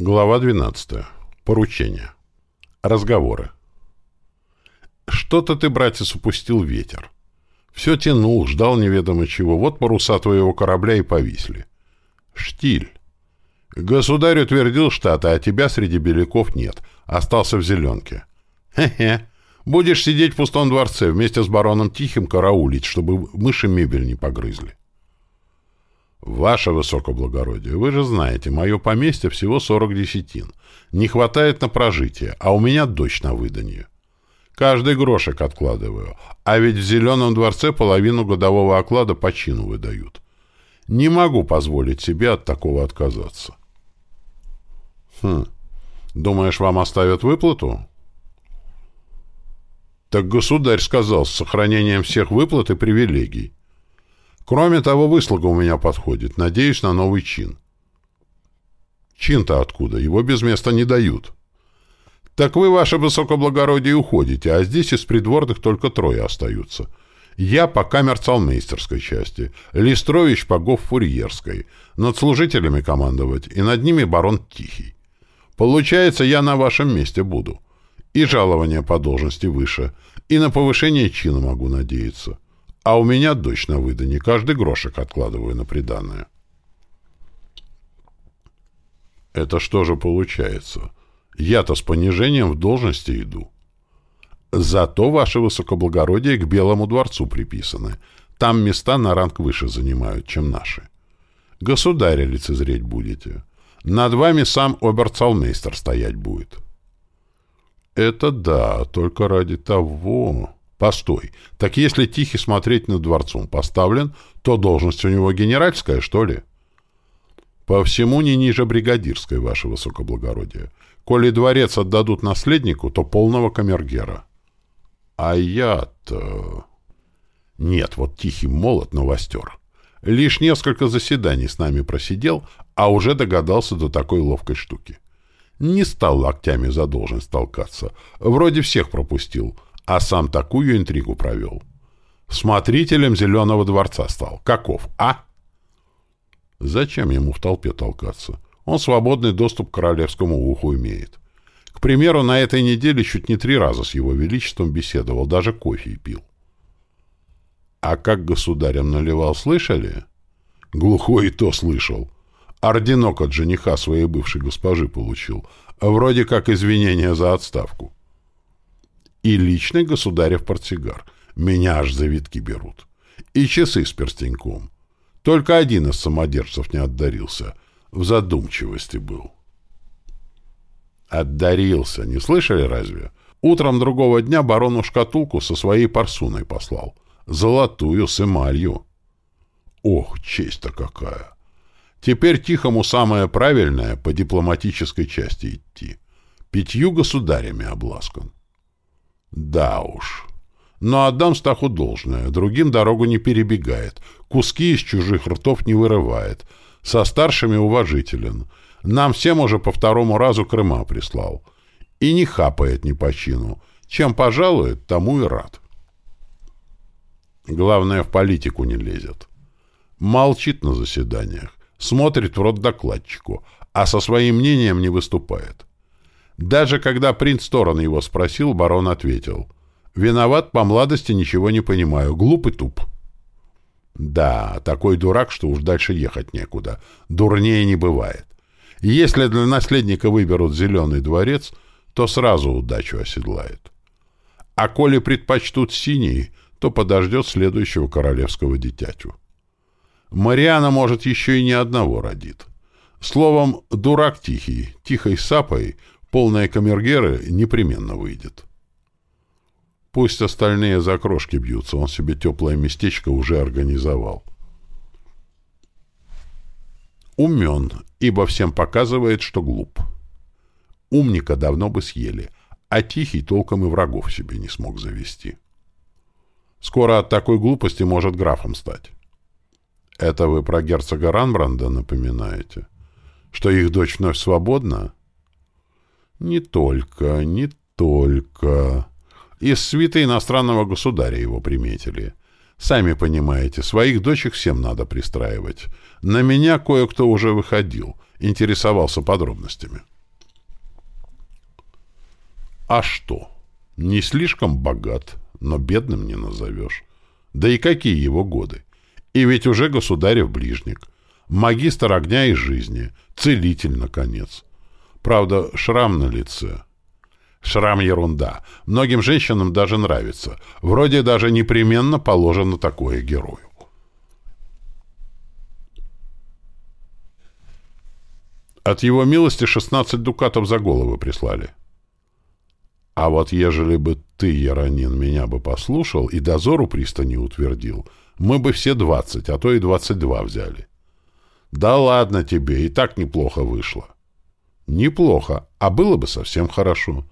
Глава 12. Поручение. Разговоры. Что-то ты, братец, упустил ветер. Все тянул, ждал неведомо чего. Вот паруса твоего корабля и повисли. Штиль. Государь утвердил штаты, а тебя среди беляков нет. Остался в зеленке. Хе-хе. Будешь сидеть в пустом дворце вместе с бароном Тихим караулить, чтобы мыши мебель не погрызли. «Ваше высокоблагородие, вы же знаете, мое поместье всего сорок десятин. Не хватает на прожитие, а у меня дочь на выданье. Каждый грошек откладываю, а ведь в Зеленом дворце половину годового оклада по чину выдают. Не могу позволить себе от такого отказаться». «Хм, думаешь, вам оставят выплату?» «Так государь сказал, с сохранением всех выплат и привилегий». Кроме того, выслуга у меня подходит. Надеюсь на новый чин. Чин-то откуда? Его без места не дают. Так вы, ваше высокоблагородие, уходите, а здесь из придворных только трое остаются. Я по камерцалмейстерской части, Листрович по гоффурьерской, над служителями командовать, и над ними барон Тихий. Получается, я на вашем месте буду. И жалование по должности выше, и на повышение чина могу надеяться. А у меня дочь на выдане, каждый грошек откладываю на приданное. Это что же получается? Я-то с понижением в должности иду. Зато ваше высокоблагородие к Белому дворцу приписаны. Там места на ранг выше занимают, чем наши. Государя лицезреть будете. Над вами сам оберцалмейстер стоять будет. Это да, только ради того... Постой, так если Тихий смотреть над дворцом поставлен, то должность у него генеральская, что ли? По всему не ниже бригадирской, ваше высокоблагородие. Коли дворец отдадут наследнику, то полного камергера. А я-то... Нет, вот Тихий молод, но востер. Лишь несколько заседаний с нами просидел, а уже догадался до такой ловкой штуки. Не стал локтями за должность толкаться. Вроде всех пропустил — а сам такую интригу провел. Смотрителем Зеленого дворца стал. Каков, а? Зачем ему в толпе толкаться? Он свободный доступ к королевскому уху имеет. К примеру, на этой неделе чуть не три раза с его величеством беседовал, даже кофе пил. А как государем наливал, слышали? Глухой и то слышал. Орденок от жениха своей бывшей госпожи получил, вроде как извинения за отставку и личный государев портсигар. Меня аж завитки берут. И часы с перстеньком. Только один из самодержцев не отдарился. В задумчивости был. Отдарился. Не слышали разве? Утром другого дня барону шкатулку со своей парсуной послал. Золотую, с эмалью. Ох, честь-то какая! Теперь Тихому самое правильное по дипломатической части идти. Пятью государями обласкан. Да уж. Но отдам Стаху должное. Другим дорогу не перебегает. Куски из чужих ртов не вырывает. Со старшими уважителен. Нам всем уже по второму разу Крыма прислал. И не хапает ни по чину. Чем пожалует, тому и рад. Главное, в политику не лезет. Молчит на заседаниях. Смотрит в рот докладчику. А со своим мнением не выступает. Даже когда принц Торон его спросил, барон ответил. «Виноват, по младости ничего не понимаю. Глуп и туп». Да, такой дурак, что уж дальше ехать некуда. Дурнее не бывает. Если для наследника выберут зеленый дворец, то сразу удачу оседлает. А коли предпочтут синий, то подождет следующего королевского дитятю. Мариана, может, еще и не одного родит. Словом, дурак тихий, тихой сапой Полная камергеры непременно выйдет. Пусть остальные за крошки бьются, он себе теплое местечко уже организовал. Умен, ибо всем показывает, что глуп. Умника давно бы съели, а тихий толком и врагов себе не смог завести. Скоро от такой глупости может графом стать. Это вы про герцога Ранбранда напоминаете? Что их дочь вновь свободна? Не только, не только. Из свиты иностранного государя его приметили. Сами понимаете, своих дочек всем надо пристраивать. На меня кое-кто уже выходил. интересовался подробностями. А что? Не слишком богат, но бедным не назовешь. Да и какие его годы? И ведь уже государев ближник, магистр огня и жизни, целитель, наконец. Правда, шрам на лице. Шрам ерунда. Многим женщинам даже нравится. Вроде даже непременно положено такое герою. От его милости 16 дукатов за головы прислали. А вот ежели бы ты, Яронин, меня бы послушал и дозору пристани утвердил, мы бы все двадцать, а то и двадцать два взяли. Да ладно тебе, и так неплохо вышло. Неплохо, а было бы совсем хорошо.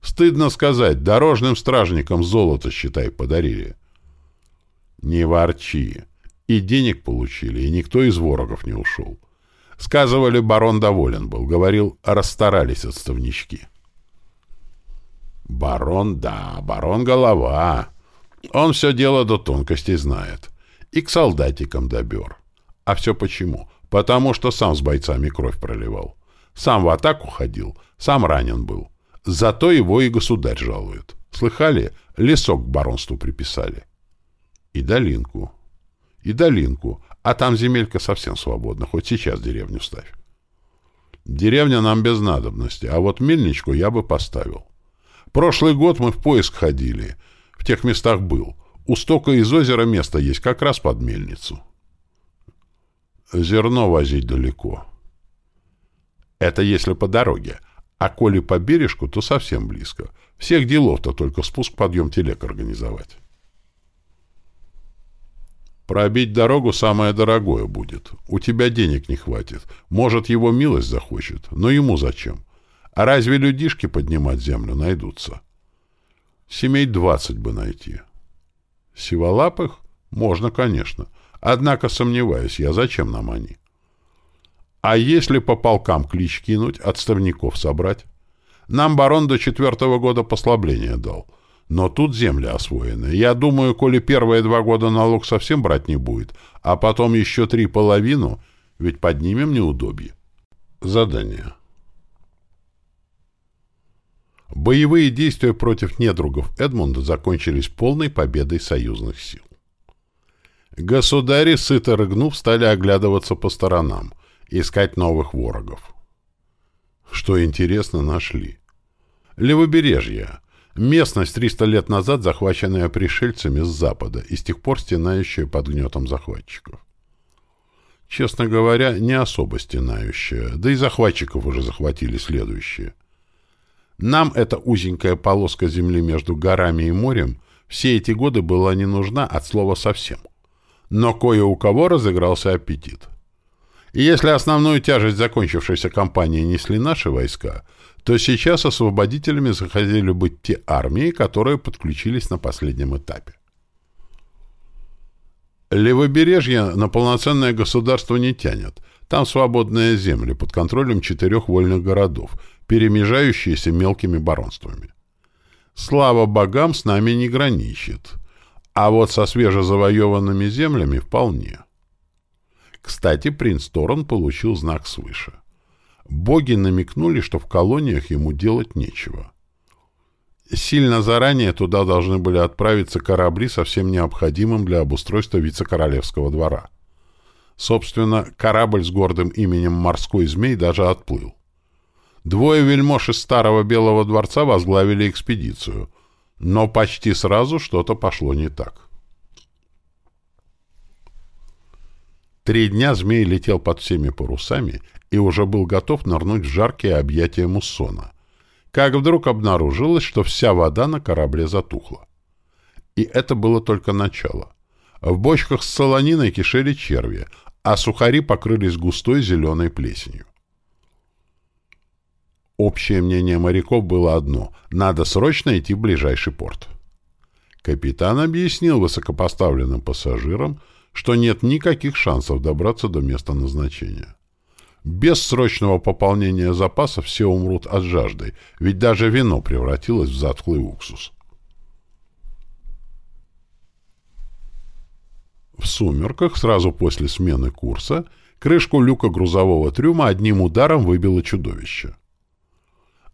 Стыдно сказать, дорожным стражникам золото, считай, подарили. Не ворчи. И денег получили, и никто из ворогов не ушел. Сказывали, барон доволен был, говорил, расстарались отставнички. Барон, да, барон голова. Он все дело до тонкостей знает. И к солдатикам добер. А все почему? Потому что сам с бойцами кровь проливал. Сам в атаку ходил, сам ранен был. Зато его и государь жалует. Слыхали? Лесок к баронству приписали. И долинку. И долинку. А там земелька совсем свободна, хоть сейчас деревню ставь. Деревня нам без надобности, а вот мельничку я бы поставил. Прошлый год мы в поиск ходили. В тех местах был. У стока из озера место есть, как раз под мельницу. Зерно возить далеко. Это если по дороге. А коли по бережку, то совсем близко. Всех делов-то только спуск-подъем телег организовать. Пробить дорогу самое дорогое будет. У тебя денег не хватит. Может, его милость захочет. Но ему зачем? А разве людишки поднимать землю найдутся? Семей двадцать бы найти. Сиволапых? Можно, конечно. Однако сомневаюсь я, зачем нам они? А если по полкам клич кинуть, отставников собрать? Нам барон до четвертого года послабления дал. Но тут земля освоены. Я думаю, коли первые два года налог совсем брать не будет, а потом еще три половину, ведь поднимем неудобье. Задание. Боевые действия против недругов Эдмунда закончились полной победой союзных сил. Государи, сыто рыгнув, стали оглядываться по сторонам, искать новых ворогов. Что интересно, нашли. Левобережье. Местность 300 лет назад, захваченная пришельцами с запада и с тех пор стенающая под гнетом захватчиков. Честно говоря, не особо стенающая, да и захватчиков уже захватили следующие. Нам эта узенькая полоска земли между горами и морем все эти годы была не нужна от слова совсем. Но кое у кого разыгрался аппетит. И если основную тяжесть закончившейся кампании несли наши войска, то сейчас освободителями захотели быть те армии, которые подключились на последнем этапе. Левобережье на полноценное государство не тянет. Там свободные земли под контролем четырех вольных городов, перемежающиеся мелкими баронствами. Слава богам с нами не граничит, а вот со свежезавоеванными землями вполне. Кстати, принц Торон получил знак свыше. Боги намекнули, что в колониях ему делать нечего. Сильно заранее туда должны были отправиться корабли со всем необходимым для обустройства вице-королевского двора. Собственно, корабль с гордым именем «Морской змей» даже отплыл. Двое вельмож из старого Белого дворца возглавили экспедицию, но почти сразу что-то пошло не так. Три дня змей летел под всеми парусами и уже был готов нырнуть в жаркие объятия муссона, как вдруг обнаружилось, что вся вода на корабле затухла. И это было только начало. В бочках с солониной кишели черви, а сухари покрылись густой зеленой плесенью. Общее мнение моряков было одно — надо срочно идти в ближайший порт. Капитан объяснил высокопоставленным пассажирам, что нет никаких шансов добраться до места назначения. Без срочного пополнения запасов все умрут от жажды, ведь даже вино превратилось в затхлый уксус. В сумерках, сразу после смены курса, Крышку люка грузового трюма одним ударом выбило чудовище.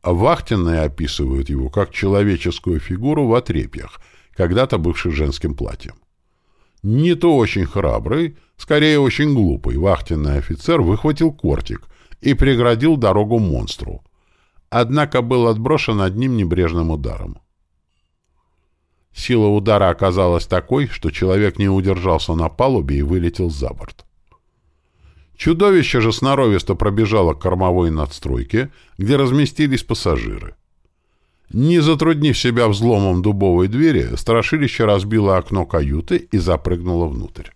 Вахтенные описывают его как человеческую фигуру в отрепьях, когда-то бывший женским платьем. Не то очень храбрый, скорее очень глупый вахтенный офицер выхватил кортик и преградил дорогу монстру, однако был отброшен одним небрежным ударом. Сила удара оказалась такой, что человек не удержался на палубе и вылетел за борт. Чудовище же сноровисто пробежало к кормовой надстройке, где разместились пассажиры. Не затруднив себя взломом дубовой двери, страшилище разбило окно каюты и запрыгнуло внутрь.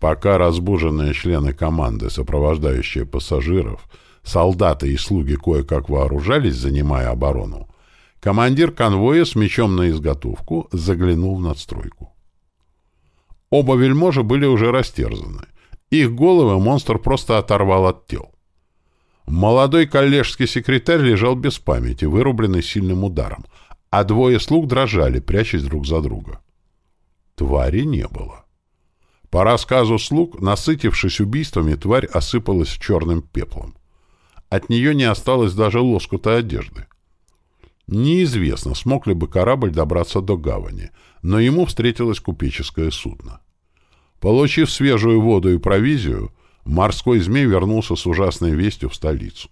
Пока разбуженные члены команды, сопровождающие пассажиров, солдаты и слуги кое-как вооружались, занимая оборону, командир конвоя с мечом на изготовку заглянул в надстройку. Оба вельможи были уже растерзаны. Их головы монстр просто оторвал от тел. Молодой коллежский секретарь лежал без памяти, вырубленный сильным ударом, а двое слуг дрожали, прячась друг за друга. Твари не было. По рассказу слуг, насытившись убийствами, тварь осыпалась черным пеплом. От нее не осталось даже лоскута одежды. Неизвестно, смог ли бы корабль добраться до гавани, но ему встретилось купеческое судно. Получив свежую воду и провизию, морской змей вернулся с ужасной вестью в столицу.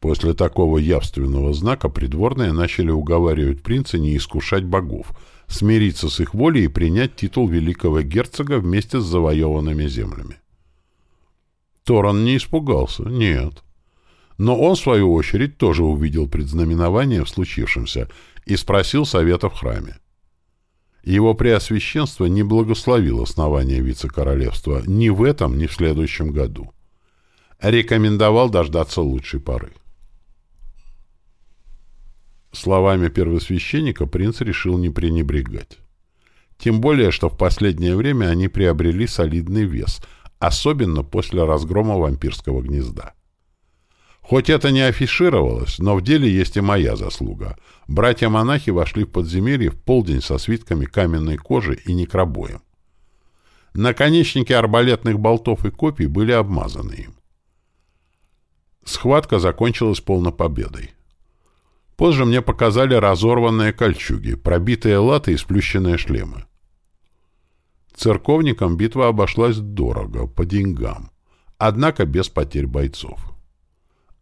После такого явственного знака придворные начали уговаривать принца не искушать богов, смириться с их волей и принять титул великого герцога вместе с завоеванными землями. Торан не испугался, нет. Но он, в свою очередь, тоже увидел предзнаменование в случившемся и спросил совета в храме. Его преосвященство не благословил основание вице-королевства ни в этом, ни в следующем году. Рекомендовал дождаться лучшей поры. Словами первосвященника принц решил не пренебрегать. Тем более, что в последнее время они приобрели солидный вес, особенно после разгрома вампирского гнезда. Хоть это не афишировалось, но в деле есть и моя заслуга. Братья-монахи вошли в подземелье в полдень со свитками каменной кожи и некробоем. Наконечники арбалетных болтов и копий были обмазаны им. Схватка закончилась полной победой. Позже мне показали разорванные кольчуги, пробитые латы и сплющенные шлемы. Церковникам битва обошлась дорого, по деньгам, однако без потерь бойцов.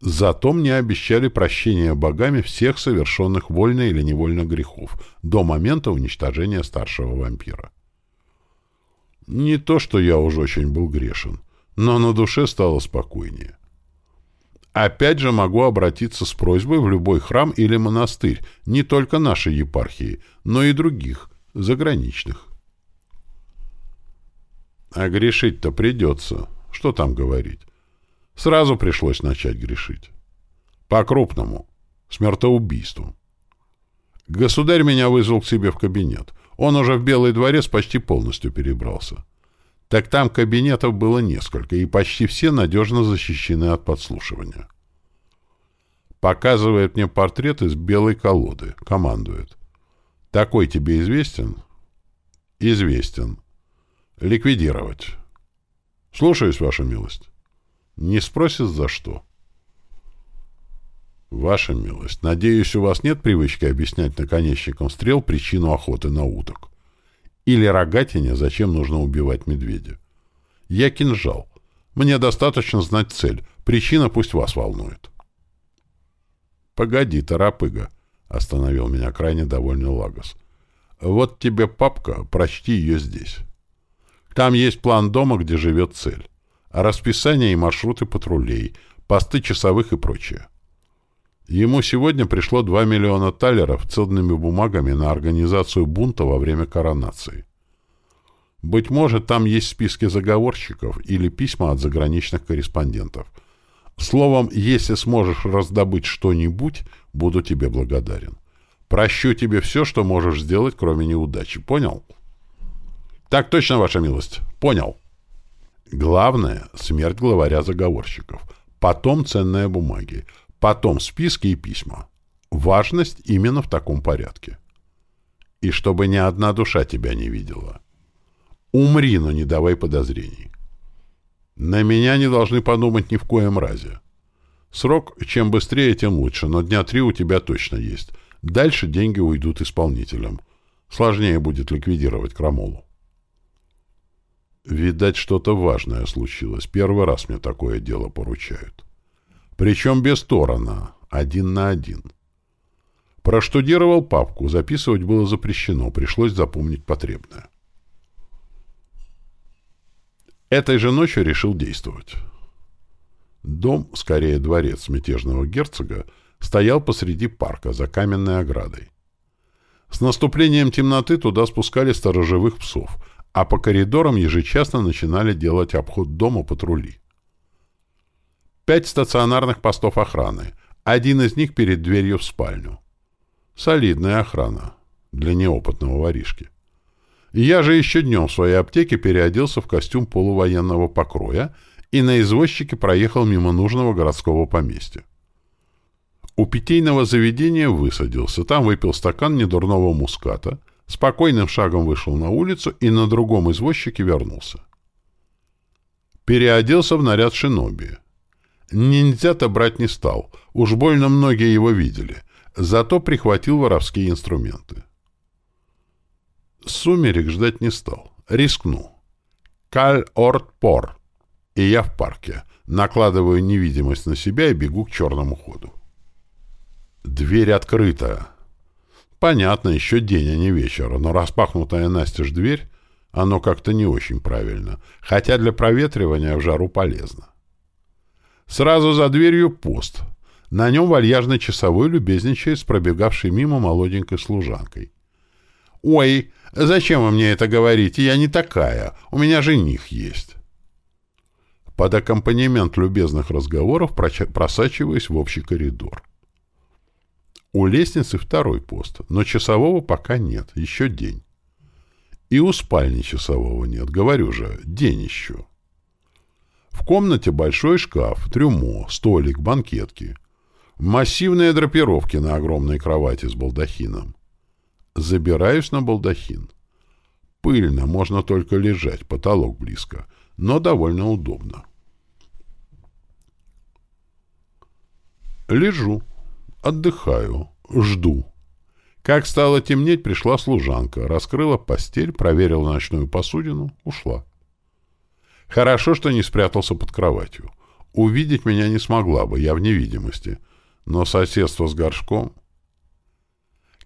Зато мне обещали прощение богами всех совершенных вольно или невольно грехов до момента уничтожения старшего вампира. Не то, что я уж очень был грешен, но на душе стало спокойнее. Опять же могу обратиться с просьбой в любой храм или монастырь, не только нашей епархии, но и других, заграничных. А грешить-то придется. Что там говорить? Сразу пришлось начать грешить. По-крупному. Смертоубийству. Государь меня вызвал к себе в кабинет. Он уже в Белый дворец почти полностью перебрался. Так там кабинетов было несколько, и почти все надежно защищены от подслушивания. Показывает мне портрет из белой колоды. Командует. Такой тебе известен? Известен. Ликвидировать. Слушаюсь, Ваша милость. Не спросит, за что. Ваша милость, надеюсь, у вас нет привычки объяснять наконечникам стрел причину охоты на уток. Или рогатине, зачем нужно убивать медведя. Я кинжал. Мне достаточно знать цель. Причина пусть вас волнует. Погоди, торопыга, — остановил меня крайне довольный Лагос. Вот тебе папка, прочти ее здесь. Там есть план дома, где живет цель расписание и маршруты патрулей, посты часовых и прочее. Ему сегодня пришло 2 миллиона талеров ценными бумагами на организацию бунта во время коронации. Быть может, там есть списки заговорщиков или письма от заграничных корреспондентов. Словом, если сможешь раздобыть что-нибудь, буду тебе благодарен. Прощу тебе все, что можешь сделать, кроме неудачи. Понял? Так точно, ваша милость. Понял. Главное — смерть главаря заговорщиков. Потом ценные бумаги. Потом списки и письма. Важность именно в таком порядке. И чтобы ни одна душа тебя не видела. Умри, но не давай подозрений. На меня не должны подумать ни в коем разе. Срок чем быстрее, тем лучше, но дня три у тебя точно есть. Дальше деньги уйдут исполнителям. Сложнее будет ликвидировать крамолу. Видать, что-то важное случилось. Первый раз мне такое дело поручают. Причем без Торана, один на один. Проштудировал папку, записывать было запрещено, пришлось запомнить потребное. Этой же ночью решил действовать. Дом, скорее дворец мятежного герцога, стоял посреди парка за каменной оградой. С наступлением темноты туда спускали сторожевых псов, а по коридорам ежечасно начинали делать обход дома патрули. Пять стационарных постов охраны, один из них перед дверью в спальню. Солидная охрана для неопытного воришки. Я же еще днем в своей аптеке переоделся в костюм полувоенного покроя и на извозчике проехал мимо нужного городского поместья. У питейного заведения высадился, там выпил стакан недурного муската, спокойным шагом вышел на улицу и на другом извозчике вернулся. Переоделся в наряд шиноби. Ниндзя-то брать не стал, уж больно многие его видели, зато прихватил воровские инструменты. Сумерек ждать не стал. Рискну. Каль-орт-пор. И я в парке. Накладываю невидимость на себя и бегу к черному ходу. Дверь открыта. Понятно, еще день, а не вечер, но распахнутая настежь дверь, оно как-то не очень правильно, хотя для проветривания в жару полезно. Сразу за дверью пост. На нем вальяжный часовой любезничает с пробегавшей мимо молоденькой служанкой. «Ой, зачем вы мне это говорите? Я не такая. У меня жених есть». Под аккомпанемент любезных разговоров просачиваясь в общий коридор. У лестницы второй пост, но часового пока нет, еще день. И у спальни часового нет, говорю же, день еще. В комнате большой шкаф, трюмо, столик, банкетки. Массивные драпировки на огромной кровати с балдахином. Забираюсь на балдахин. Пыльно, можно только лежать, потолок близко, но довольно удобно. Лежу, отдыхаю, жду. Как стало темнеть, пришла служанка, раскрыла постель, проверила ночную посудину, ушла. Хорошо, что не спрятался под кроватью. Увидеть меня не смогла бы, я в невидимости. Но соседство с горшком...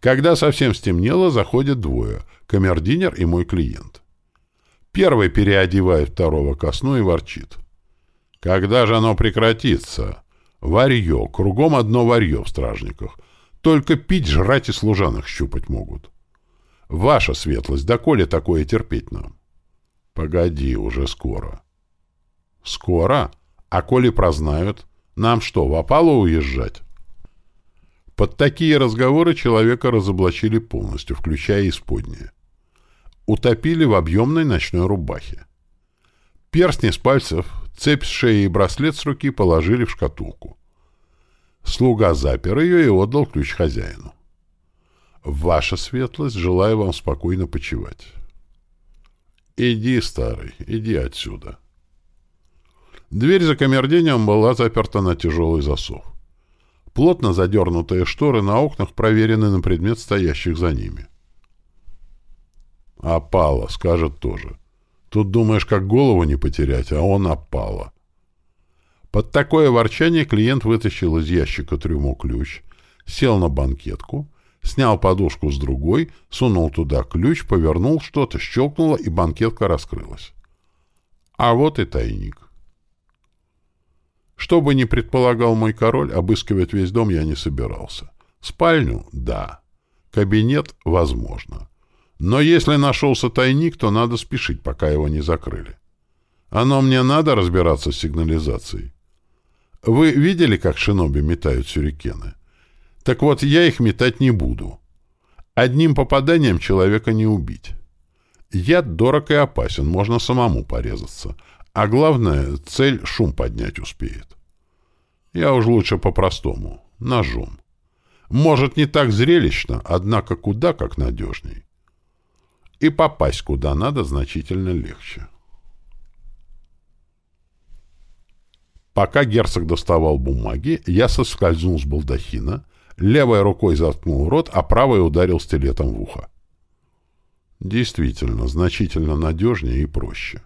Когда совсем стемнело, заходят двое — камердинер и мой клиент. Первый переодевает второго ко сну и ворчит. «Когда же оно прекратится?» «Варье. Кругом одно варье в стражниках. Только пить, жрать и служанок щупать могут. Ваша светлость, доколе такое терпеть нам?» «Погоди, уже скоро». «Скоро? А коли прознают, нам что, в опалу уезжать?» Под такие разговоры человека разоблачили полностью, включая исподнее. Утопили в объемной ночной рубахе. Перстни с пальцев, цепь с шеи и браслет с руки положили в шкатулку. Слуга запер ее и отдал ключ хозяину. «Ваша светлость, желаю вам спокойно почивать». «Иди, старый, иди отсюда». Дверь за камердением была заперта на тяжелый засов. Плотно задернутые шторы на окнах проверены на предмет стоящих за ними. «Опала», — скажет тоже. Тут думаешь, как голову не потерять, а он опала. Под такое ворчание клиент вытащил из ящика трюмо ключ, сел на банкетку, снял подушку с другой, сунул туда ключ, повернул что-то, щелкнуло, и банкетка раскрылась. А вот и тайник. Что бы ни предполагал мой король, обыскивать весь дом я не собирался. Спальню — да. Кабинет — возможно. Но если нашелся тайник, то надо спешить, пока его не закрыли. Оно мне надо разбираться с сигнализацией. Вы видели, как шиноби метают сюрикены? Так вот, я их метать не буду. Одним попаданием человека не убить. Яд дорог и опасен, можно самому порезаться. А главное, цель шум поднять успеет. Я уж лучше по-простому, ножом. Может, не так зрелищно, однако куда как надежней. И попасть куда надо значительно легче. Пока герцог доставал бумаги, я соскользнул с балдахина, левой рукой заткнул рот, а правой ударил стилетом в ухо. Действительно, значительно надежнее и проще.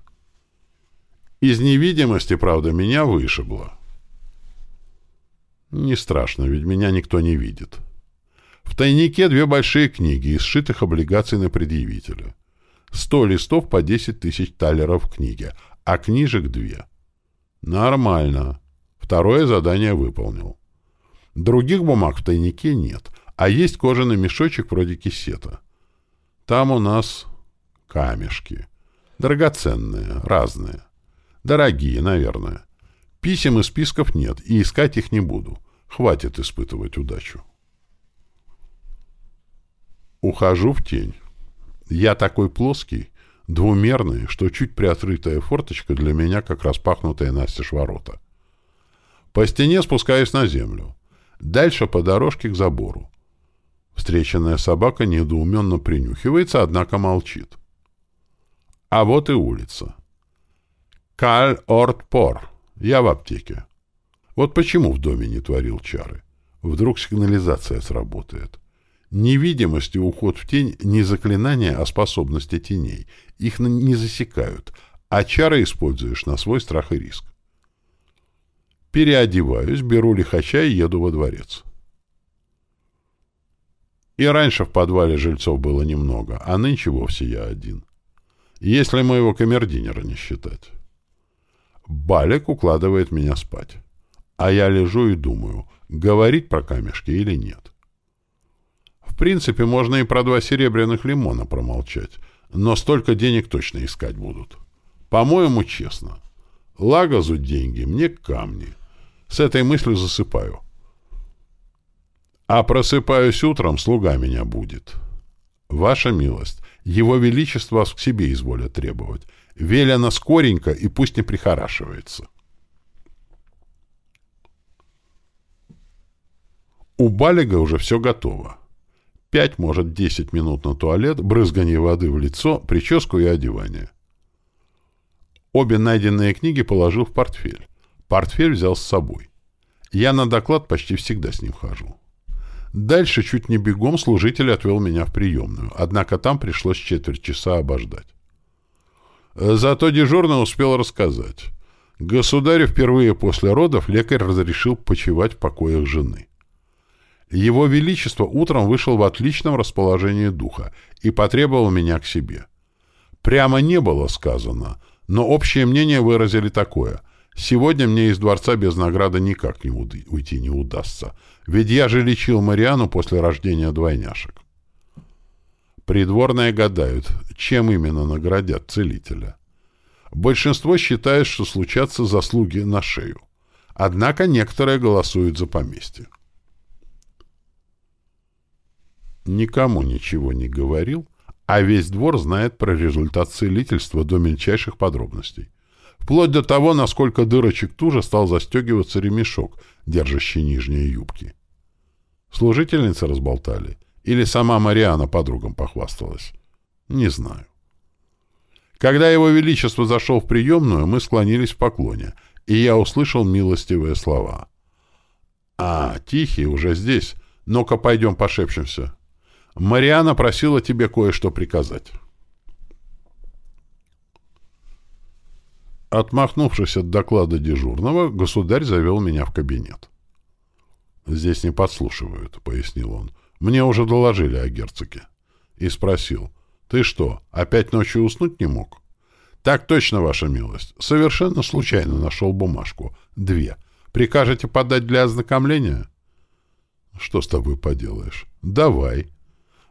Из невидимости, правда, меня вышибло. Не страшно, ведь меня никто не видит. В тайнике две большие книги из сшитых облигаций на предъявителя. Сто листов по десять тысяч талеров в книге, а книжек две. Нормально. Второе задание выполнил. Других бумаг в тайнике нет, а есть кожаный мешочек вроде кисета. Там у нас камешки. Драгоценные, разные. Дорогие, наверное. Писем и списков нет, и искать их не буду. Хватит испытывать удачу. Ухожу в тень. Я такой плоский, двумерный, что чуть приоткрытая форточка для меня как распахнутая настежь ворота. По стене спускаюсь на землю. Дальше по дорожке к забору. Встреченная собака недоуменно принюхивается, однако молчит. А вот и улица. Каль-Орт-Пор. Я в аптеке. Вот почему в доме не творил чары. Вдруг сигнализация сработает. Невидимость и уход в тень — не заклинания, а способности теней. Их не засекают, а чары используешь на свой страх и риск. Переодеваюсь, беру лихача и еду во дворец. И раньше в подвале жильцов было немного, а нынче вовсе я один. Если моего камердинера не считать. Балик укладывает меня спать. А я лежу и думаю, говорить про камешки или нет. Принципе, можно и про два серебряных лимона промолчать, но столько денег точно искать будут. По-моему, честно. Лагазу деньги, мне камни. С этой мыслью засыпаю. А просыпаюсь утром, слуга меня будет. Ваша милость, его величество вас к себе изволят требовать. Велено скоренько и пусть не прихорашивается. У Балига уже все готово. Пять, может, десять минут на туалет, брызганье воды в лицо, прическу и одевание. Обе найденные книги положил в портфель. Портфель взял с собой. Я на доклад почти всегда с ним хожу. Дальше чуть не бегом служитель отвел меня в приемную, однако там пришлось четверть часа обождать. Зато дежурно успел рассказать. Государю впервые после родов лекарь разрешил почивать в покоях жены. Его Величество утром вышел в отличном расположении духа и потребовал меня к себе. Прямо не было сказано, но общее мнение выразили такое. Сегодня мне из дворца без награды никак не уйти не удастся, ведь я же лечил Мариану после рождения двойняшек. Придворные гадают, чем именно наградят целителя. Большинство считает, что случатся заслуги на шею. Однако некоторые голосуют за поместье. Никому ничего не говорил, а весь двор знает про результат целительства до мельчайших подробностей. Вплоть до того, насколько дырочек туже стал застегиваться ремешок, держащий нижние юбки. Служительницы разболтали — или сама Мариана подругам похвасталась? Не знаю. Когда его величество зашел в приемную, мы склонились в поклоне, и я услышал милостивые слова. «А, Тихий уже здесь. Ну-ка, пойдем пошепчемся. Мариана просила тебе кое-что приказать». Отмахнувшись от доклада дежурного, государь завел меня в кабинет. «Здесь не подслушивают», — пояснил он. Мне уже доложили о герцоге. И спросил, «Ты что, опять ночью уснуть не мог?» «Так точно, ваша милость. Совершенно случайно нашел бумажку. Две. Прикажете подать для ознакомления?» «Что с тобой поделаешь?» «Давай.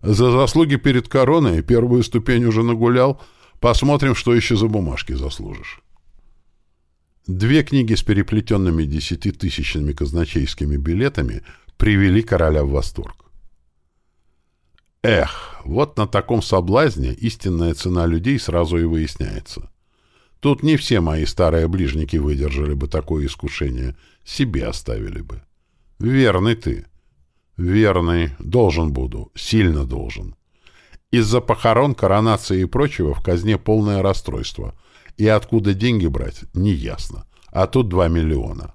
За заслуги перед короной первую ступень уже нагулял. Посмотрим, что еще за бумажки заслужишь». Две книги с переплетенными десятитысячными казначейскими билетами привели короля в восторг. Эх, вот на таком соблазне истинная цена людей сразу и выясняется. Тут не все мои старые ближники выдержали бы такое искушение, себе оставили бы. Верный ты. Верный. Должен буду. Сильно должен. Из-за похорон, коронации и прочего в казне полное расстройство. И откуда деньги брать, неясно. А тут два миллиона.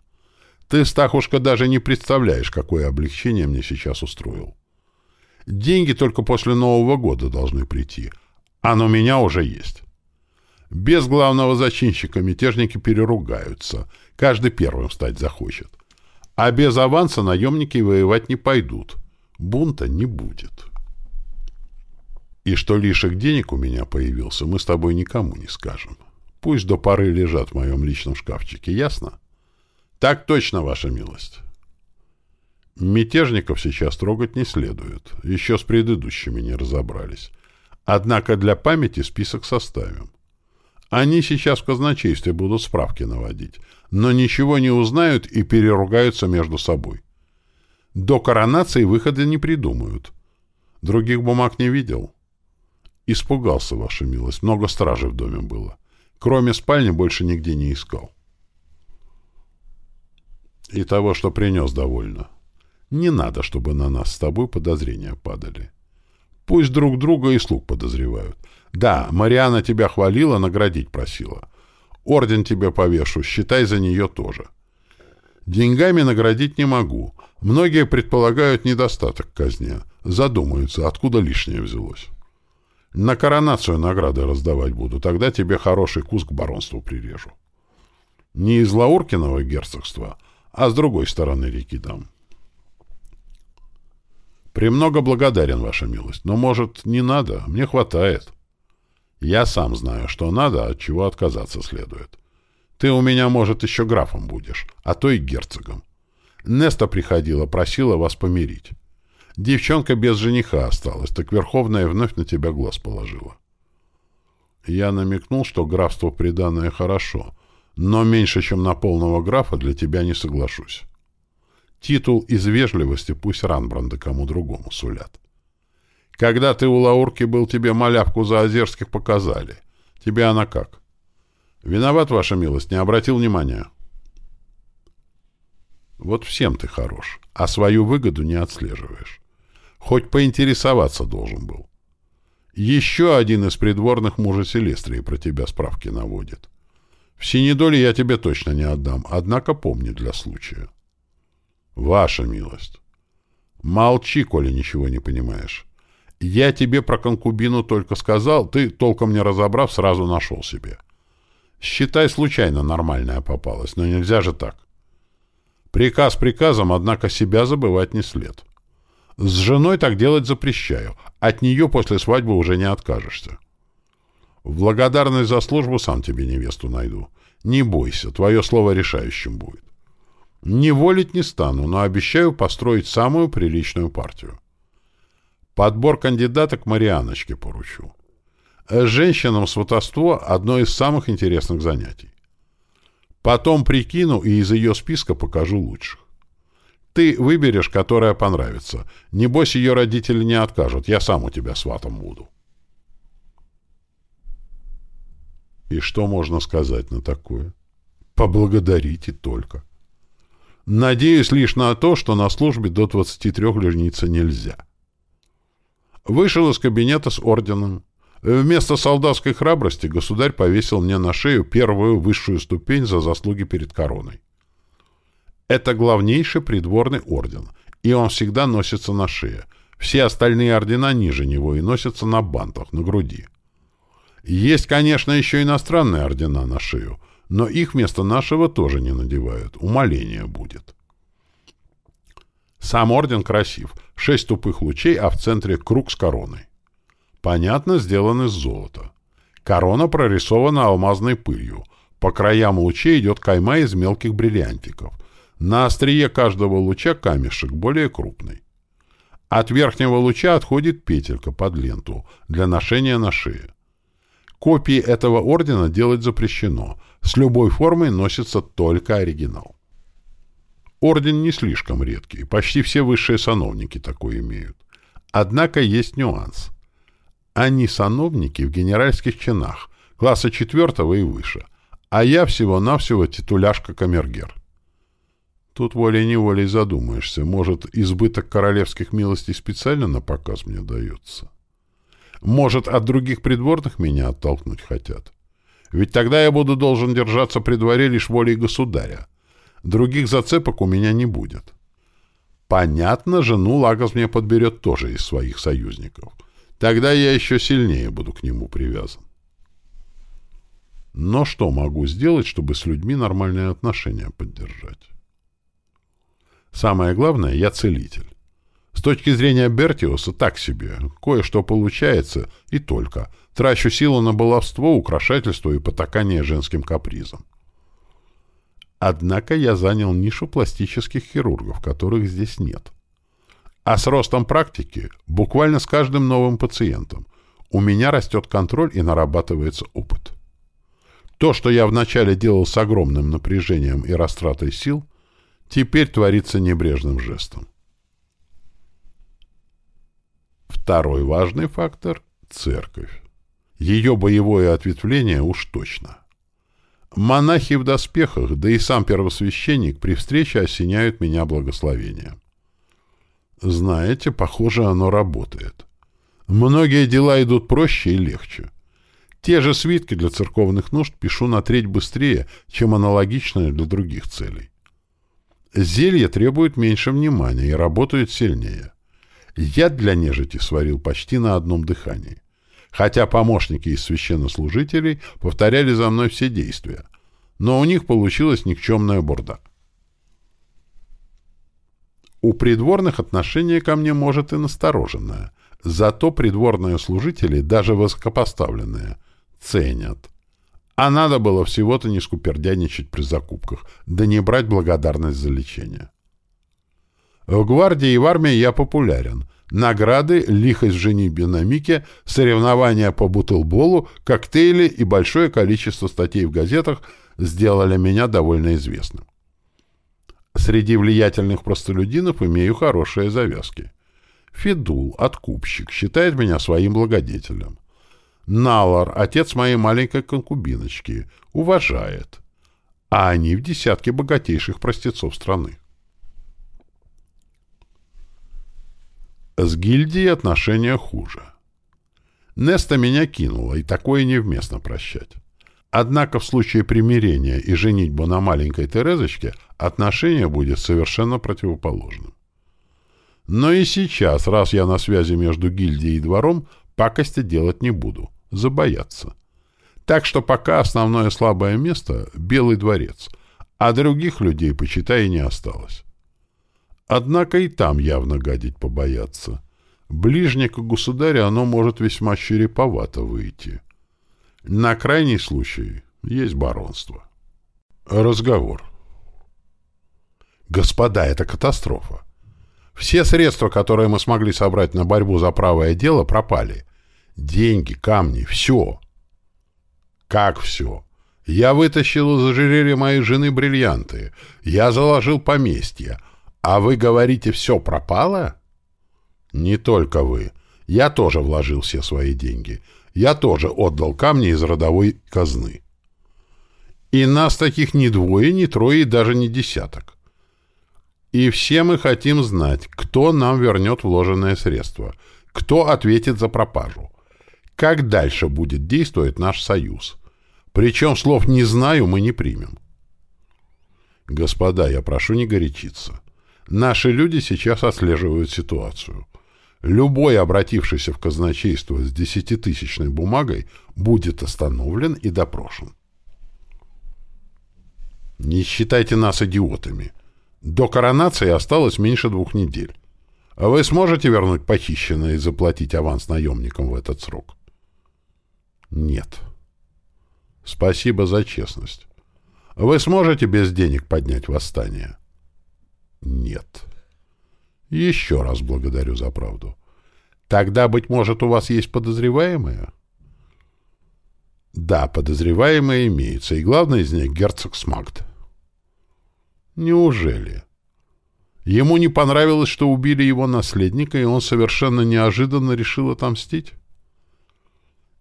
Ты, Стахушка, даже не представляешь, какое облегчение мне сейчас устроил. Деньги только после Нового года должны прийти. А у меня уже есть. Без главного зачинщика мятежники переругаются. Каждый первым стать захочет. А без аванса наемники воевать не пойдут. Бунта не будет. И что лишек денег у меня появился, мы с тобой никому не скажем. Пусть до поры лежат в моем личном шкафчике, ясно? Так точно, ваша милость. Мятежников сейчас трогать не следует. Еще с предыдущими не разобрались. Однако для памяти список составим. Они сейчас в казначействе будут справки наводить, но ничего не узнают и переругаются между собой. До коронации выхода не придумают. Других бумаг не видел. Испугался, ваша милость. Много стражей в доме было. Кроме спальни больше нигде не искал. И того, что принес, довольно. Не надо, чтобы на нас с тобой подозрения падали. Пусть друг друга и слуг подозревают. Да, Мариана тебя хвалила, наградить просила. Орден тебе повешу, считай за нее тоже. Деньгами наградить не могу. Многие предполагают недостаток казне. Задумаются, откуда лишнее взялось. На коронацию награды раздавать буду, тогда тебе хороший кус к баронству прирежу. Не из Лауркиного герцогства, а с другой стороны реки дам. Премного благодарен, ваша милость, но, может, не надо, мне хватает. Я сам знаю, что надо, от чего отказаться следует. Ты у меня, может, еще графом будешь, а то и герцогом. Неста приходила, просила вас помирить. Девчонка без жениха осталась, так Верховная вновь на тебя глаз положила. Я намекнул, что графство приданное хорошо, но меньше, чем на полного графа, для тебя не соглашусь. Титул из вежливости пусть Ранбранда кому другому сулят. Когда ты у Лаурки был, тебе малявку за Озерских показали. Тебе она как? Виноват, ваша милость, не обратил внимания. Вот всем ты хорош, а свою выгоду не отслеживаешь. Хоть поинтересоваться должен был. Еще один из придворных мужа Селестрии про тебя справки наводит. В Синедоле я тебе точно не отдам, однако помни для случая. Ваша милость. Молчи, коли ничего не понимаешь. Я тебе про конкубину только сказал, ты, толком не разобрав, сразу нашел себе. Считай, случайно нормальная попалась, но нельзя же так. Приказ приказом, однако себя забывать не след. С женой так делать запрещаю. От нее после свадьбы уже не откажешься. В благодарность за службу сам тебе невесту найду. Не бойся, твое слово решающим будет. Не волить не стану, но обещаю построить самую приличную партию. Подбор кандидаток Марианочке поручу. Женщинам сватовство — одно из самых интересных занятий. Потом прикину и из ее списка покажу лучших. Ты выберешь, которая понравится. Небось, ее родители не откажут. Я сам у тебя сватом буду. И что можно сказать на такое? Поблагодарите только. Надеюсь лишь на то, что на службе до 23 лениться нельзя. Вышел из кабинета с орденом. Вместо солдатской храбрости государь повесил мне на шею первую высшую ступень за заслуги перед короной. Это главнейший придворный орден, и он всегда носится на шее. Все остальные ордена ниже него и носятся на бантах, на груди. Есть, конечно, еще иностранные ордена на шею, но их вместо нашего тоже не надевают. Умоление будет. Сам орден красив. Шесть тупых лучей, а в центре круг с короной. Понятно, сделан из золота. Корона прорисована алмазной пылью. По краям лучей идет кайма из мелких бриллиантиков. На острие каждого луча камешек более крупный. От верхнего луча отходит петелька под ленту для ношения на шее. Копии этого ордена делать запрещено. С любой формой носится только оригинал. Орден не слишком редкий, почти все высшие сановники такой имеют. Однако есть нюанс. Они сановники в генеральских чинах, класса четвертого и выше, а я всего-навсего титуляшка камергер. Тут волей-неволей задумаешься, может, избыток королевских милостей специально на показ мне дается? Может, от других придворных меня оттолкнуть хотят? Ведь тогда я буду должен держаться при дворе лишь волей государя. Других зацепок у меня не будет. Понятно, жену Лагос мне подберет тоже из своих союзников. Тогда я еще сильнее буду к нему привязан. Но что могу сделать, чтобы с людьми нормальные отношения поддержать? Самое главное, я целитель. С точки зрения Бертиуса так себе. Кое-что получается, и только. Трачу силу на баловство, украшательство и потакание женским капризом. Однако я занял нишу пластических хирургов, которых здесь нет. А с ростом практики, буквально с каждым новым пациентом, у меня растет контроль и нарабатывается опыт. То, что я вначале делал с огромным напряжением и растратой сил, теперь творится небрежным жестом. Второй важный фактор — церковь. Ее боевое ответвление уж точно. Монахи в доспехах, да и сам первосвященник при встрече осеняют меня благословением. Знаете, похоже, оно работает. Многие дела идут проще и легче. Те же свитки для церковных нужд пишу на треть быстрее, чем аналогичные для других целей. Зелье требует меньше внимания и работают сильнее. Яд для нежити сварил почти на одном дыхании. Хотя помощники из священнослужителей повторяли за мной все действия. Но у них получилась никчемная бурда. У придворных отношение ко мне может и настороженное. Зато придворные служители, даже высокопоставленные, ценят. А надо было всего-то не скупердяничать при закупках, да не брать благодарность за лечение. В гвардии и в армии я популярен. Награды, лихость в женитьбе на Мике, соревнования по бутылболу, коктейли и большое количество статей в газетах сделали меня довольно известным. Среди влиятельных простолюдинов имею хорошие завязки. Федул, откупщик, считает меня своим благодетелем. Налар, отец моей маленькой конкубиночки, уважает. А они в десятке богатейших простецов страны. С гильдией отношения хуже. Неста меня кинула, и такое невместно прощать. Однако в случае примирения и женитьбы на маленькой Терезочке отношение будет совершенно противоположным. Но и сейчас, раз я на связи между гильдией и двором, пакости делать не буду. Забоятся. Так что пока основное слабое место — Белый дворец, а других людей, почитай, не осталось. Однако и там явно гадить побояться. Ближне к государю оно может весьма череповато выйти. На крайний случай есть баронство. Разговор. Господа, это катастрофа. Все средства, которые мы смогли собрать на борьбу за правое дело, пропали. Деньги, камни, все. Как все? Я вытащил из ожерелья моей жены бриллианты. Я заложил поместье. А вы говорите, все пропало? Не только вы. Я тоже вложил все свои деньги. Я тоже отдал камни из родовой казны. И нас таких ни двое, ни трое, и даже не десяток. И все мы хотим знать, кто нам вернет вложенное средство, кто ответит за пропажу как дальше будет действовать наш союз. Причем слов «не знаю» мы не примем. Господа, я прошу не горячиться. Наши люди сейчас отслеживают ситуацию. Любой, обратившийся в казначейство с десятитысячной бумагой, будет остановлен и допрошен. Не считайте нас идиотами. До коронации осталось меньше двух недель. А вы сможете вернуть похищенное и заплатить аванс наемникам в этот срок? — нет. Спасибо за честность. Вы сможете без денег поднять восстание? Нет. Еще раз благодарю за правду. Тогда, быть может, у вас есть подозреваемые? Да, подозреваемые имеются, и главный из них — герцог Смагд. Неужели? Ему не понравилось, что убили его наследника, и он совершенно неожиданно решил отомстить?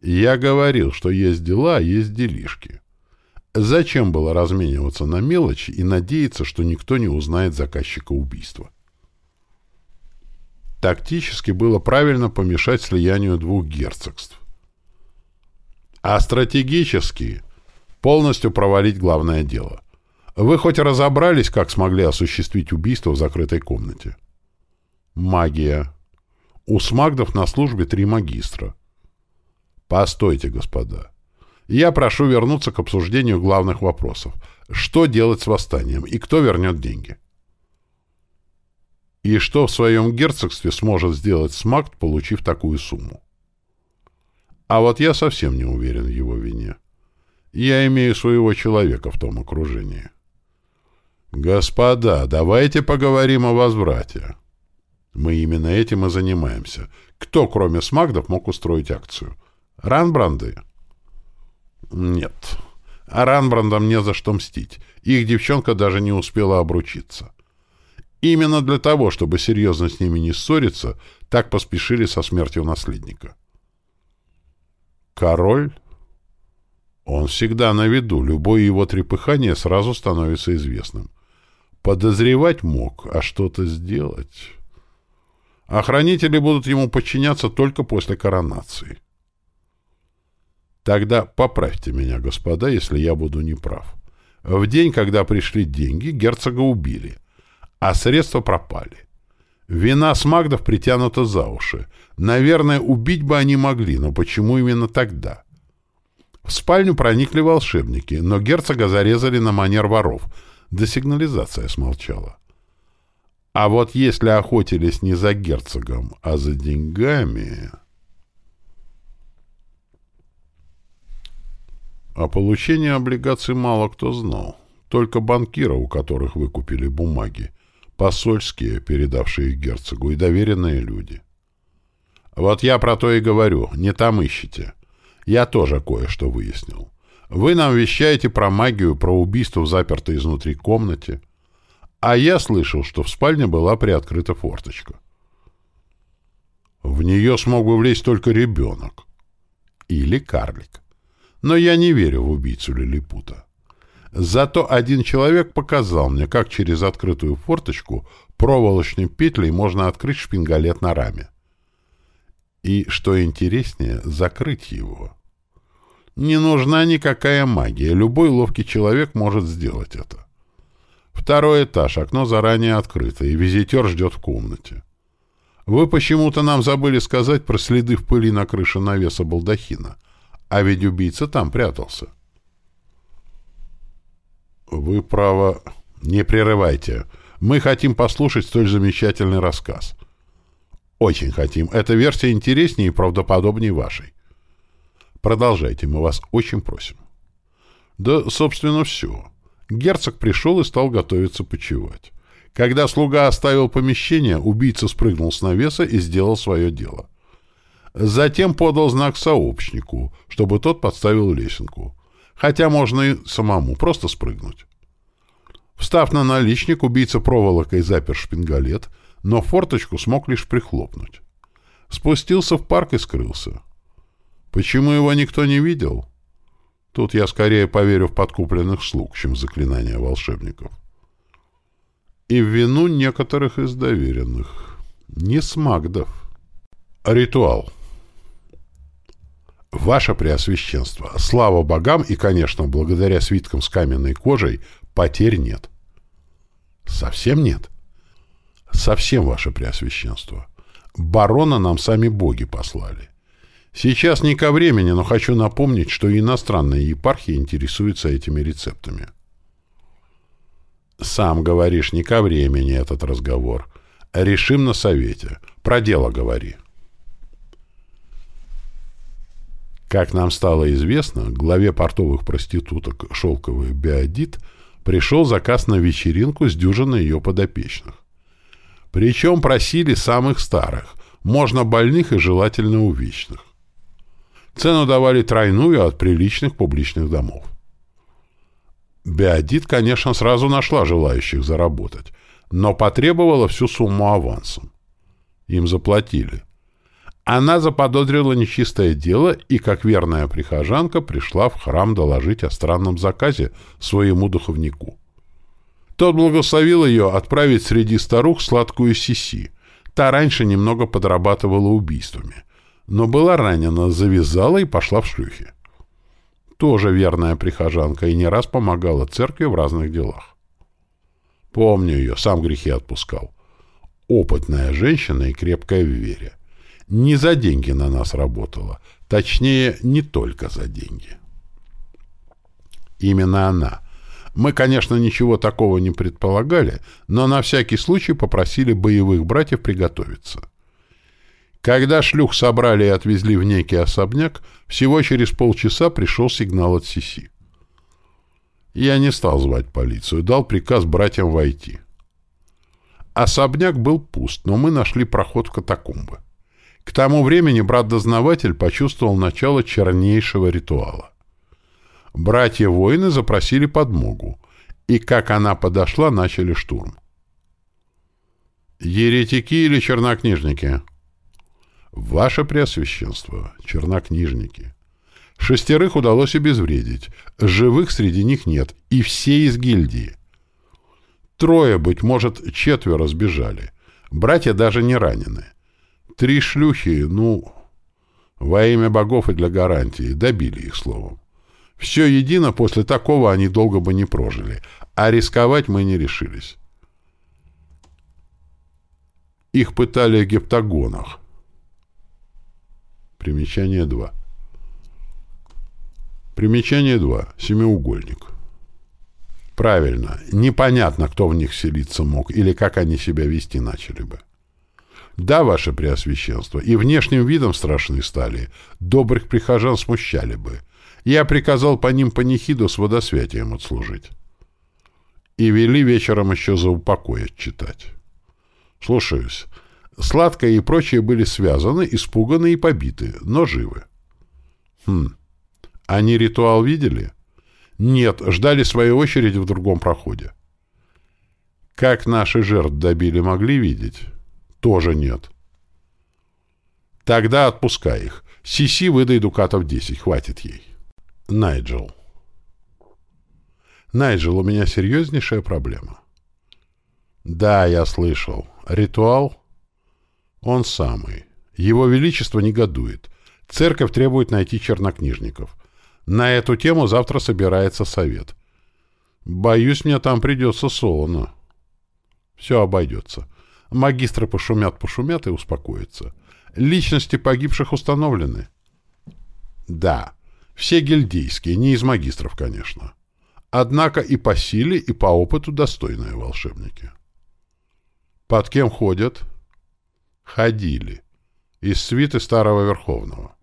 Я говорил, что есть дела, есть делишки. Зачем было размениваться на мелочи и надеяться, что никто не узнает заказчика убийства? Тактически было правильно помешать слиянию двух герцогств. А стратегически полностью провалить главное дело. Вы хоть разобрались, как смогли осуществить убийство в закрытой комнате? Магия. У смагдов на службе три магистра. Постойте, господа. Я прошу вернуться к обсуждению главных вопросов. Что делать с восстанием и кто вернет деньги? И что в своем герцогстве сможет сделать Смагд, получив такую сумму? А вот я совсем не уверен в его вине. Я имею своего человека в том окружении. Господа, давайте поговорим о возврате. Мы именно этим и занимаемся. Кто, кроме смагдов, мог устроить акцию? Ранбранды? Нет. А Ранбрандам не за что мстить. Их девчонка даже не успела обручиться. Именно для того, чтобы серьезно с ними не ссориться, так поспешили со смертью наследника. Король? Он всегда на виду, любое его трепыхание сразу становится известным. Подозревать мог, а что-то сделать... Охранители будут ему подчиняться только после коронации. Тогда поправьте меня, господа, если я буду неправ. В день, когда пришли деньги, герцога убили, а средства пропали. Вина Смагдов притянута за уши. Наверное, убить бы они могли, но почему именно тогда? В спальню проникли волшебники, но герцога зарезали на манер воров. Да сигнализация смолчала. А вот если охотились не за герцогом, а за деньгами... О получении облигаций мало кто знал. Только банкиры, у которых выкупили бумаги, посольские, передавшие их герцогу, и доверенные люди. Вот я про то и говорю, не там ищите. Я тоже кое-что выяснил. Вы нам вещаете про магию, про убийство в запертой изнутри комнате. А я слышал, что в спальне была приоткрыта форточка. В нее смог бы влезть только ребенок. Или карлик. Но я не верю в убийцу Лилипута. Зато один человек показал мне, как через открытую форточку проволочной петлей можно открыть шпингалет на раме. И, что интереснее, закрыть его. Не нужна никакая магия, любой ловкий человек может сделать это. Второй этаж, окно заранее открыто, и визитер ждет в комнате. Вы почему-то нам забыли сказать про следы в пыли на крыше навеса балдахина. А ведь убийца там прятался. Вы право... Не прерывайте. Мы хотим послушать столь замечательный рассказ. Очень хотим. Эта версия интереснее и правдоподобнее вашей. Продолжайте, мы вас очень просим. Да, собственно, все. Герцог пришел и стал готовиться почевать. Когда слуга оставил помещение, убийца спрыгнул с навеса и сделал свое дело. Затем подал знак сообщнику, чтобы тот подставил лесенку. Хотя можно и самому просто спрыгнуть. Встав на наличник, убийца проволокой запер шпингалет, но форточку смог лишь прихлопнуть. Спустился в парк и скрылся. Почему его никто не видел? Тут я скорее поверю в подкупленных слуг, чем в заклинания волшебников. И в вину некоторых из доверенных. Не смагдов. Ритуал. Ваше Преосвященство, слава богам и, конечно, благодаря свиткам с каменной кожей, потерь нет. Совсем нет? Совсем, Ваше Преосвященство. Барона нам сами боги послали. Сейчас не ко времени, но хочу напомнить, что иностранные епархии интересуются этими рецептами. Сам говоришь, не ко времени этот разговор. Решим на совете. Про дело говори. Как нам стало известно, главе портовых проституток «Шелковый биодит» пришел заказ на вечеринку с дюжиной ее подопечных. Причем просили самых старых, можно больных и желательно увечных. Цену давали тройную от приличных публичных домов. Беодит, конечно, сразу нашла желающих заработать, но потребовала всю сумму авансом. Им заплатили. Она заподозрила нечистое дело и, как верная прихожанка, пришла в храм доложить о странном заказе своему духовнику. Тот благословил ее отправить среди старух сладкую сиси. Та раньше немного подрабатывала убийствами, но была ранена, завязала и пошла в шлюхи. Тоже верная прихожанка и не раз помогала церкви в разных делах. Помню ее, сам грехи отпускал. Опытная женщина и крепкая в вере не за деньги на нас работала. Точнее, не только за деньги. Именно она. Мы, конечно, ничего такого не предполагали, но на всякий случай попросили боевых братьев приготовиться. Когда шлюх собрали и отвезли в некий особняк, всего через полчаса пришел сигнал от Сиси. Я не стал звать полицию, дал приказ братьям войти. Особняк был пуст, но мы нашли проход в катакомбы. К тому времени брат-дознаватель почувствовал начало чернейшего ритуала. Братья-воины запросили подмогу, и, как она подошла, начали штурм. «Еретики или чернокнижники?» «Ваше Преосвященство, чернокнижники». Шестерых удалось обезвредить, живых среди них нет, и все из гильдии. Трое, быть может, четверо сбежали. Братья даже не ранены. Три шлюхи, ну, во имя богов и для гарантии, добили их словом. Все едино, после такого они долго бы не прожили, а рисковать мы не решились. Их пытали в гептагонах. Примечание 2. Примечание 2. Семиугольник. Правильно. Непонятно, кто в них селиться мог или как они себя вести начали бы. Да, ваше преосвященство, и внешним видом страшны стали, добрых прихожан смущали бы. Я приказал по ним панихиду с водосвятием отслужить. И вели вечером еще за упокой читать. Слушаюсь. Сладкое и прочие были связаны, испуганы и побиты, но живы. Хм. Они ритуал видели? Нет, ждали своей очереди в другом проходе. Как наши жертв добили, могли видеть? Тоже нет. Тогда отпускай их. Сиси выдай дукатов 10, хватит ей. Найджел. Найджел, у меня серьезнейшая проблема. Да, я слышал. Ритуал? Он самый. Его Величество негодует. Церковь требует найти чернокнижников. На эту тему завтра собирается совет. Боюсь, мне там придется солоно. Все обойдется. Магистры пошумят-пошумят и успокоятся. Личности погибших установлены? Да. Все гильдейские, не из магистров, конечно. Однако и по силе, и по опыту достойные волшебники. Под кем ходят? Ходили. Из свиты старого Верховного.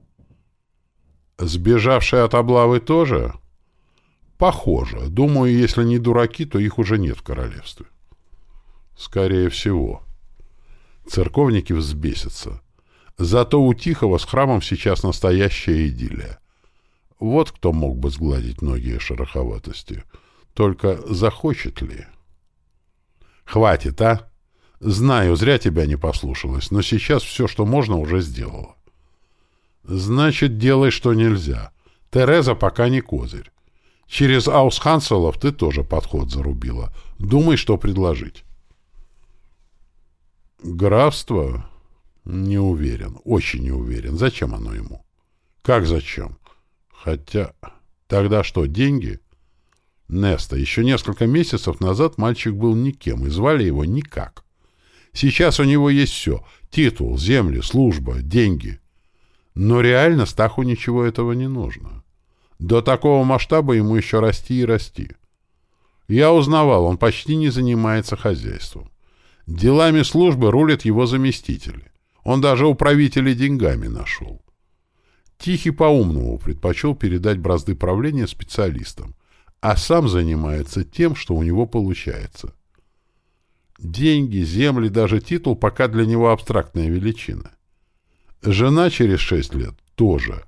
Сбежавшие от облавы тоже? Похоже. Думаю, если не дураки, то их уже нет в королевстве. Скорее всего. Церковники взбесятся. Зато у Тихого с храмом сейчас настоящая идиллия. Вот кто мог бы сгладить многие шероховатости. Только захочет ли? Хватит, а? Знаю, зря тебя не послушалась, но сейчас все, что можно, уже сделала. Значит, делай, что нельзя. Тереза пока не козырь. Через Аусханселов ты тоже подход зарубила. Думай, что предложить. Графство? Не уверен. Очень не уверен. Зачем оно ему? Как зачем? Хотя... Тогда что, деньги? Неста, еще несколько месяцев назад мальчик был никем, и звали его никак. Сейчас у него есть все. Титул, земли, служба, деньги. Но реально Стаху ничего этого не нужно. До такого масштаба ему еще расти и расти. Я узнавал, он почти не занимается хозяйством. Делами службы рулят его заместители. Он даже управителей деньгами нашел. Тихий по-умному предпочел передать бразды правления специалистам, а сам занимается тем, что у него получается. Деньги, земли, даже титул пока для него абстрактная величина. Жена через шесть лет тоже.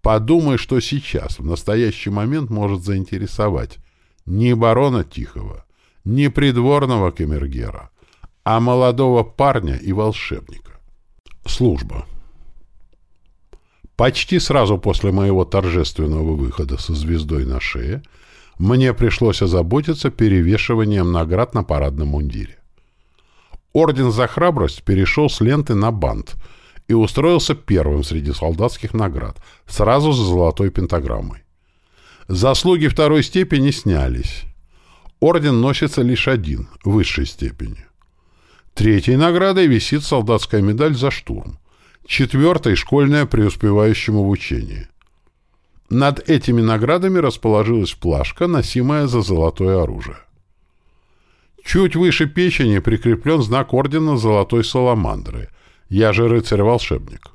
Подумай, что сейчас, в настоящий момент, может заинтересовать ни барона Тихого, ни придворного камергера, а молодого парня и волшебника. Служба. Почти сразу после моего торжественного выхода со звездой на шее мне пришлось озаботиться перевешиванием наград на парадном мундире. Орден за храбрость перешел с ленты на бант и устроился первым среди солдатских наград, сразу за золотой пентаграммой. Заслуги второй степени снялись. Орден носится лишь один, высшей степени. Третьей наградой висит солдатская медаль за штурм. Четвертой — школьная преуспевающему в учении. Над этими наградами расположилась плашка, носимая за золотое оружие. Чуть выше печени прикреплен знак ордена Золотой Саламандры. Я же рыцарь-волшебник.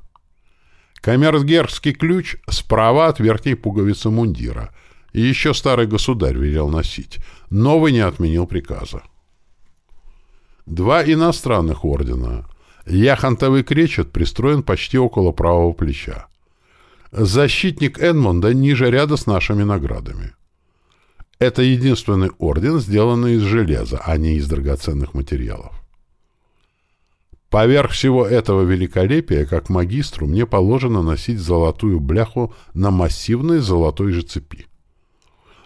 Камергерский ключ справа от верхней пуговицы мундира. Еще старый государь велел носить. Новый не отменил приказа. Два иностранных ордена. Яхонтовый кречет пристроен почти около правого плеча. Защитник Энмонда ниже ряда с нашими наградами. Это единственный орден, сделанный из железа, а не из драгоценных материалов. Поверх всего этого великолепия, как магистру, мне положено носить золотую бляху на массивной золотой же цепи.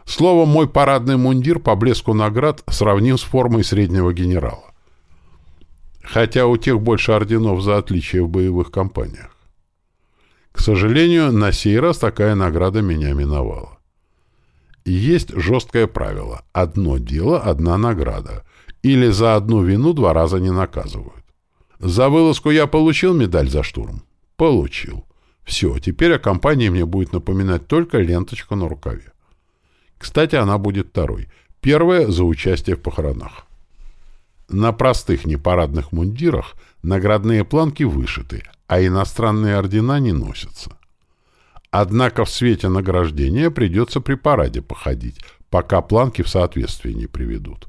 Словом, мой парадный мундир по блеску наград сравним с формой среднего генерала хотя у тех больше орденов за отличие в боевых кампаниях. К сожалению, на сей раз такая награда меня миновала. Есть жесткое правило – одно дело – одна награда, или за одну вину два раза не наказывают. За вылазку я получил медаль за штурм? Получил. Все, теперь о компании мне будет напоминать только ленточка на рукаве. Кстати, она будет второй. Первая – за участие в похоронах. На простых непарадных мундирах наградные планки вышиты, а иностранные ордена не носятся. Однако в свете награждения придется при параде походить, пока планки в соответствии не приведут.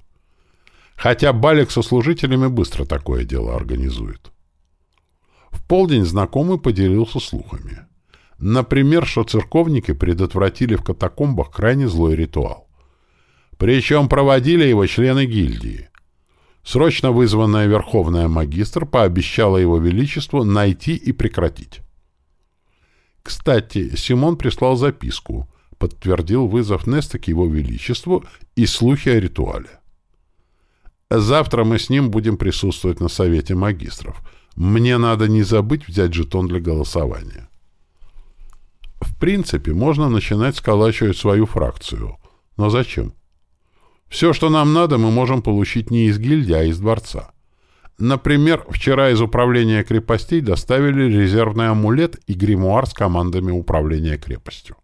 Хотя Балик со служителями быстро такое дело организует. В полдень знакомый поделился слухами. Например, что церковники предотвратили в катакомбах крайне злой ритуал. Причем проводили его члены гильдии. Срочно вызванная Верховная Магистр пообещала его Величеству найти и прекратить. Кстати, Симон прислал записку, подтвердил вызов Неста к его Величеству и слухи о ритуале. Завтра мы с ним будем присутствовать на Совете Магистров. Мне надо не забыть взять жетон для голосования. В принципе, можно начинать сколачивать свою фракцию. Но зачем? Все, что нам надо, мы можем получить не из гильдии, а из дворца. Например, вчера из управления крепостей доставили резервный амулет и гримуар с командами управления крепостью.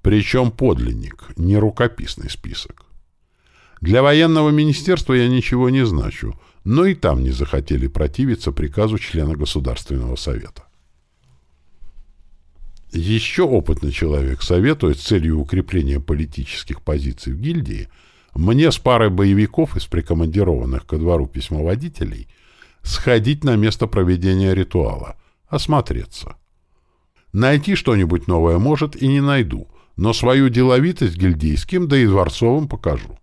Причем подлинник, не рукописный список. Для военного министерства я ничего не значу, но и там не захотели противиться приказу члена Государственного совета. Еще опытный человек советует с целью укрепления политических позиций в гильдии мне с парой боевиков из прикомандированных ко двору письмоводителей сходить на место проведения ритуала, осмотреться. Найти что-нибудь новое, может, и не найду, но свою деловитость гильдейским, да и дворцовым покажу.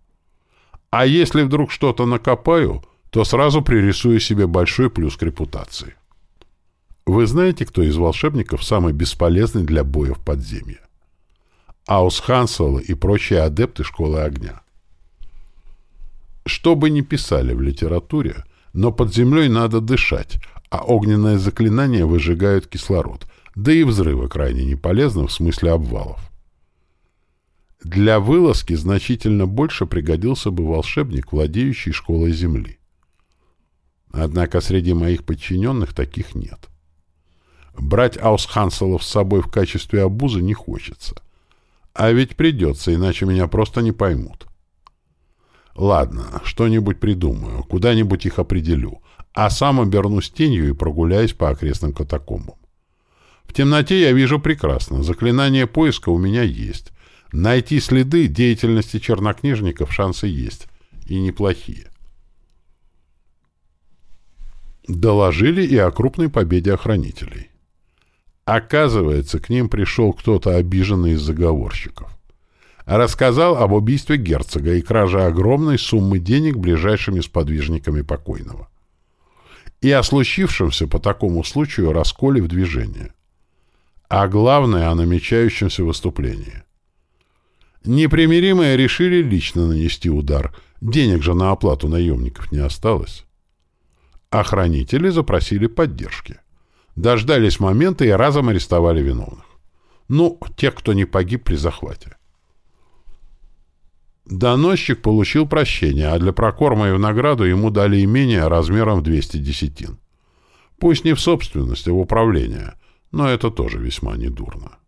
А если вдруг что-то накопаю, то сразу пририсую себе большой плюс к репутации. Вы знаете, кто из волшебников самый бесполезный для боя в подземье? Аус Хансела и прочие адепты Школы Огня. Что бы ни писали в литературе, но под землей надо дышать, а огненные заклинания выжигают кислород, да и взрывы крайне не полезны в смысле обвалов. Для вылазки значительно больше пригодился бы волшебник, владеющий школой Земли. Однако среди моих подчиненных таких нет. Брать Аусханселов с собой в качестве обузы не хочется. А ведь придется, иначе меня просто не поймут. Ладно, что-нибудь придумаю, куда-нибудь их определю, а сам обернусь тенью и прогуляюсь по окрестным катакомбам. В темноте я вижу прекрасно, заклинание поиска у меня есть. Найти следы деятельности чернокнижников шансы есть, и неплохие. Доложили и о крупной победе охранителей. Оказывается, к ним пришел кто-то обиженный из заговорщиков. Рассказал об убийстве герцога и краже огромной суммы денег ближайшими сподвижниками покойного. И о случившемся по такому случаю расколе в движении. а главное — о намечающемся выступлении. Непримиримые решили лично нанести удар, денег же на оплату наемников не осталось. Охранители запросили поддержки. Дождались момента и разом арестовали виновных. Ну, тех, кто не погиб при захвате. Доносчик получил прощение, а для прокорма и в награду ему дали имение размером в 200 десятин. Пусть не в собственность, а в управление, но это тоже весьма недурно.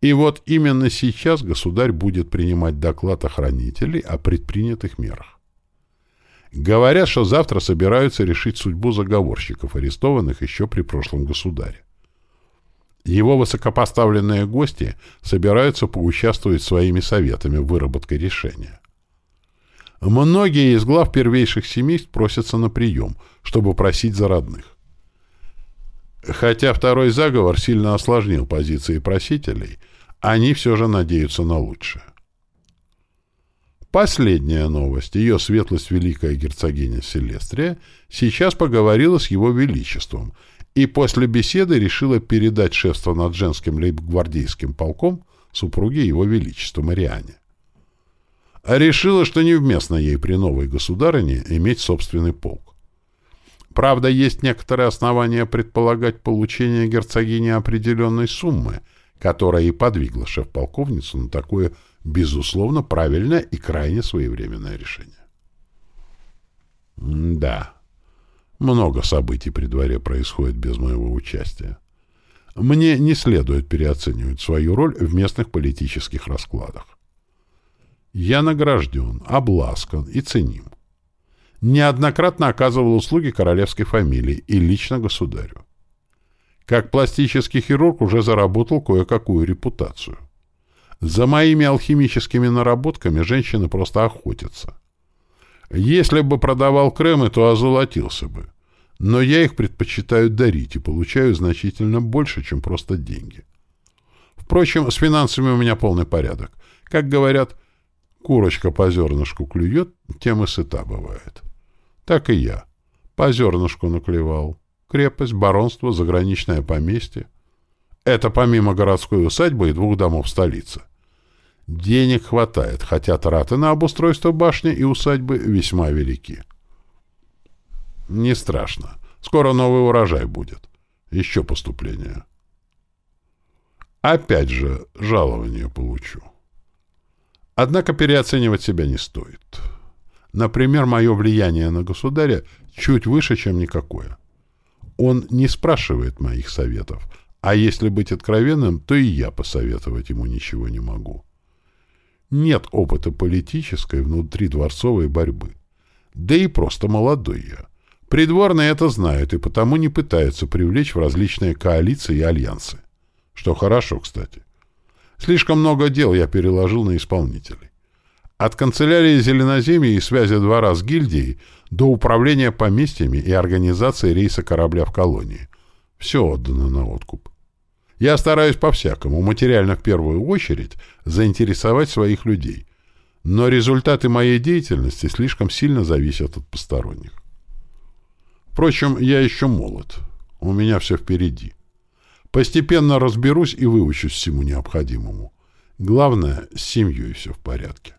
И вот именно сейчас государь будет принимать доклад охранителей о предпринятых мерах. Говорят, что завтра собираются решить судьбу заговорщиков, арестованных еще при прошлом государе. Его высокопоставленные гости собираются поучаствовать своими советами в выработке решения. Многие из глав первейших семейств просятся на прием, чтобы просить за родных. Хотя второй заговор сильно осложнил позиции просителей, они все же надеются на лучшее. Последняя новость. Ее светлость Великая Герцогиня Селестрия сейчас поговорила с Его Величеством и после беседы решила передать шефство над женским лейб-гвардейским полком супруге Его Величества Мариане. А решила, что невместно ей при новой государыне иметь собственный полк. Правда, есть некоторые основания предполагать получение герцогини определенной суммы, которая и подвигла шеф-полковницу на такое безусловно, правильное и крайне своевременное решение. Да, много событий при дворе происходит без моего участия. Мне не следует переоценивать свою роль в местных политических раскладах. Я награжден, обласкан и ценим. Неоднократно оказывал услуги королевской фамилии и лично государю. Как пластический хирург уже заработал кое-какую репутацию. За моими алхимическими наработками женщины просто охотятся. Если бы продавал кремы, то озолотился бы. Но я их предпочитаю дарить и получаю значительно больше, чем просто деньги. Впрочем, с финансами у меня полный порядок. Как говорят, курочка по зернышку клюет, тем и сыта бывает. Так и я. По зернышку наклевал. Крепость, баронство, заграничное поместье. Это помимо городской усадьбы и двух домов столицы. Денег хватает, хотя траты на обустройство башни и усадьбы весьма велики. Не страшно. Скоро новый урожай будет. Еще поступление. Опять же, жалование получу. Однако переоценивать себя не стоит. Например, мое влияние на государя чуть выше, чем никакое. Он не спрашивает моих советов, а если быть откровенным, то и я посоветовать ему ничего не могу. Нет опыта политической внутридворцовой борьбы. Да и просто молодой я. Придворные это знают и потому не пытаются привлечь в различные коалиции и альянсы. Что хорошо, кстати. Слишком много дел я переложил на исполнителей. От канцелярии Зеленоземья и связи двора с гильдией до управления поместьями и организации рейса корабля в колонии. Все отдано на откуп. Я стараюсь по-всякому, материально в первую очередь, заинтересовать своих людей. Но результаты моей деятельности слишком сильно зависят от посторонних. Впрочем, я еще молод. У меня все впереди. Постепенно разберусь и выучусь всему необходимому. Главное, с семьей все в порядке.